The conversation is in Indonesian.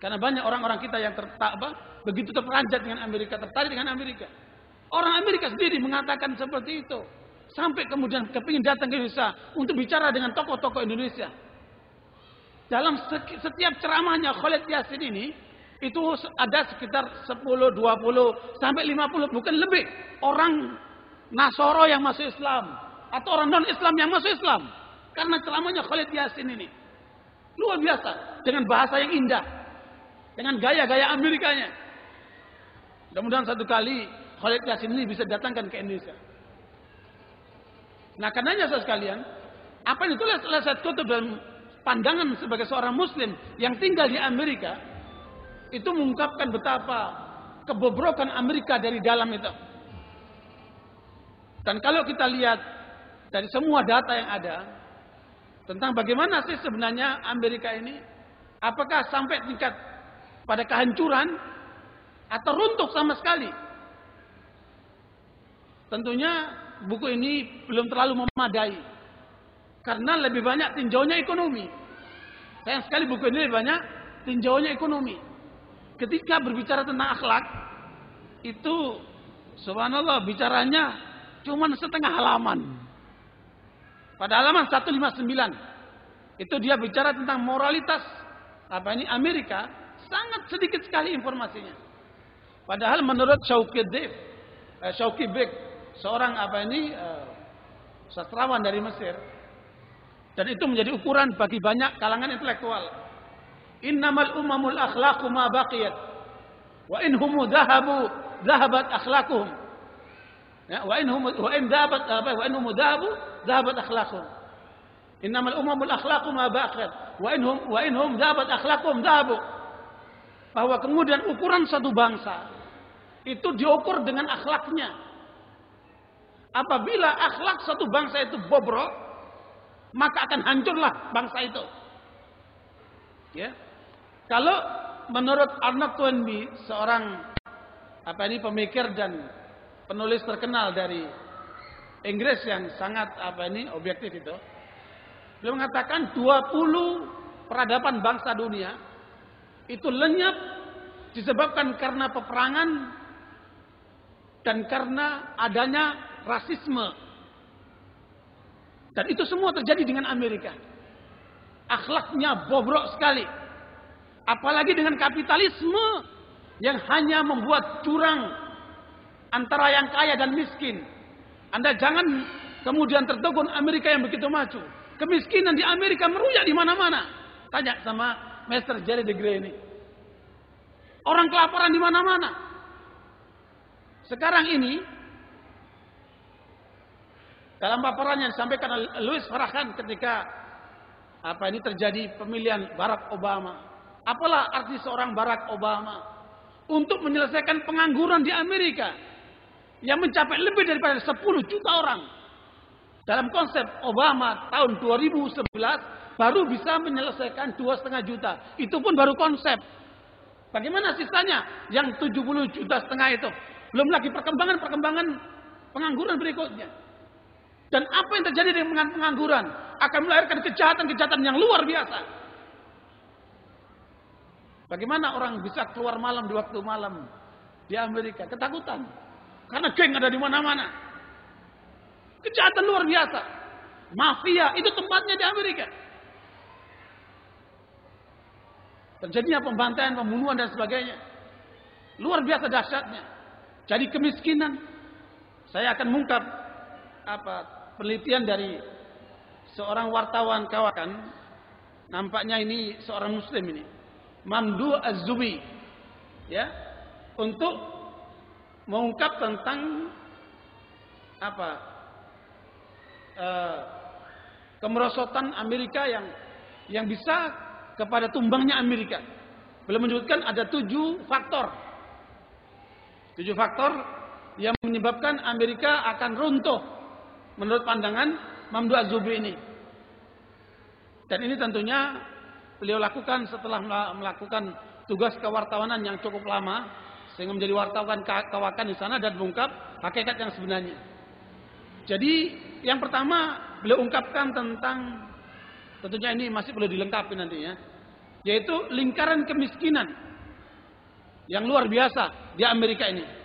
Karena banyak orang-orang kita yang tertaba begitu terperanjat dengan Amerika, tertarik dengan Amerika. Orang Amerika sendiri mengatakan seperti itu. Sampai kemudian kepingin datang ke Indonesia untuk bicara dengan tokoh-tokoh Indonesia. Dalam setiap ceramahnya Khalid Yasin ini, itu ada sekitar 10, 20, sampai 50, bukan lebih. Orang Nasoro yang masuk Islam. Atau orang non-Islam yang masuk Islam. Karena ceramahnya Khalid Yasin ini. Luar biasa. Dengan bahasa yang indah. Dengan gaya-gaya Amerikanya. Mudah-mudahan satu kali Khalid Yasin ini bisa datangkan ke Indonesia. Nah karenanya saya sekalian, apa yang ditulis oleh Said Qutb dalam pandangan sebagai seorang muslim yang tinggal di Amerika, itu mengungkapkan betapa kebobrokan Amerika dari dalam itu. Dan kalau kita lihat dari semua data yang ada, tentang bagaimana sih sebenarnya Amerika ini, apakah sampai tingkat pada kehancuran atau runtuh sama sekali. Tentunya buku ini belum terlalu memadai. Karena lebih banyak tinjaunya ekonomi. Sayang sekali buku ini lebih banyak tinjaunya ekonomi. Ketika berbicara tentang akhlak, itu subhanallah bicaranya cuma setengah halaman. Pada halaman 159 itu dia bicara tentang moralitas apa ini Amerika sangat sedikit sekali informasinya. Padahal menurut Shauki Dev, eh, Shauki Bek, seorang apa ini eh, sastrawan dari Mesir, dan itu menjadi ukuran bagi banyak kalangan intelektual. Innamal umamul akhlaqu ma baqiyat wa in hum dhahabu dhahabat akhlaquhum. Ya, wa in hum wa in dhahabat wa in hum dhahabu dhahabat akhlaquhum. Innamal umamul akhlaqu ma baqiyat wa inhum wa inhum dhahabat akhlaquhum dhahabu. Bahwa kemudian ukuran satu bangsa itu diukur dengan akhlaknya. Apabila akhlak satu bangsa itu bobrok, maka akan hancurlah bangsa itu. Ya. Kalau menurut Arnold Toynbee, seorang apa ini pemikir dan penulis terkenal dari Inggris yang sangat apa ini objektif itu. Beliau mengatakan 20 peradaban bangsa dunia itu lenyap disebabkan karena peperangan dan karena adanya rasisme. Dan itu semua terjadi dengan Amerika. Akhlaknya bobrok sekali. Apalagi dengan kapitalisme yang hanya membuat curang antara yang kaya dan miskin. Anda jangan kemudian tertegun Amerika yang begitu maju. Kemiskinan di Amerika meruyak di mana-mana. Tanya sama Jerry de Grey ini. Orang kelaparan di mana-mana. Sekarang ini dalam paparan yang disampaikan Louis Farrakhan ketika apa ini terjadi pemilihan Barack Obama. Apalah arti seorang Barack Obama untuk menyelesaikan pengangguran di Amerika yang mencapai lebih daripada 10 juta orang. Dalam konsep Obama tahun 2011 baru bisa menyelesaikan 2,5 juta. Itu pun baru konsep. Bagaimana sisanya yang 70 juta setengah itu? Belum lagi perkembangan-perkembangan pengangguran berikutnya. Dan apa yang terjadi dengan pengangguran akan melahirkan kejahatan-kejahatan yang luar biasa. Bagaimana orang bisa keluar malam di waktu malam di Amerika? Ketakutan. Karena geng ada di mana-mana. Kejahatan luar biasa. Mafia itu tempatnya di Amerika. Terjadinya pembantaian, pembunuhan dan sebagainya. Luar biasa dahsyatnya. Jadi kemiskinan. Saya akan mengungkap apa penelitian dari seorang wartawan kawakan. Nampaknya ini seorang muslim ini. Mamdu Az-Zubi. Ya. Untuk mengungkap tentang apa uh, kemerosotan Amerika yang yang bisa kepada tumbangnya Amerika. Beliau menyebutkan ada tujuh faktor, tujuh faktor yang menyebabkan Amerika akan runtuh menurut pandangan Mamdu Azubi ini. Dan ini tentunya beliau lakukan setelah melakukan tugas kewartawanan yang cukup lama sehingga menjadi wartawan kawakan di sana dan mengungkap hakikat yang sebenarnya. Jadi yang pertama beliau ungkapkan tentang tentunya ini masih perlu dilengkapi nantinya yaitu lingkaran kemiskinan yang luar biasa di Amerika ini.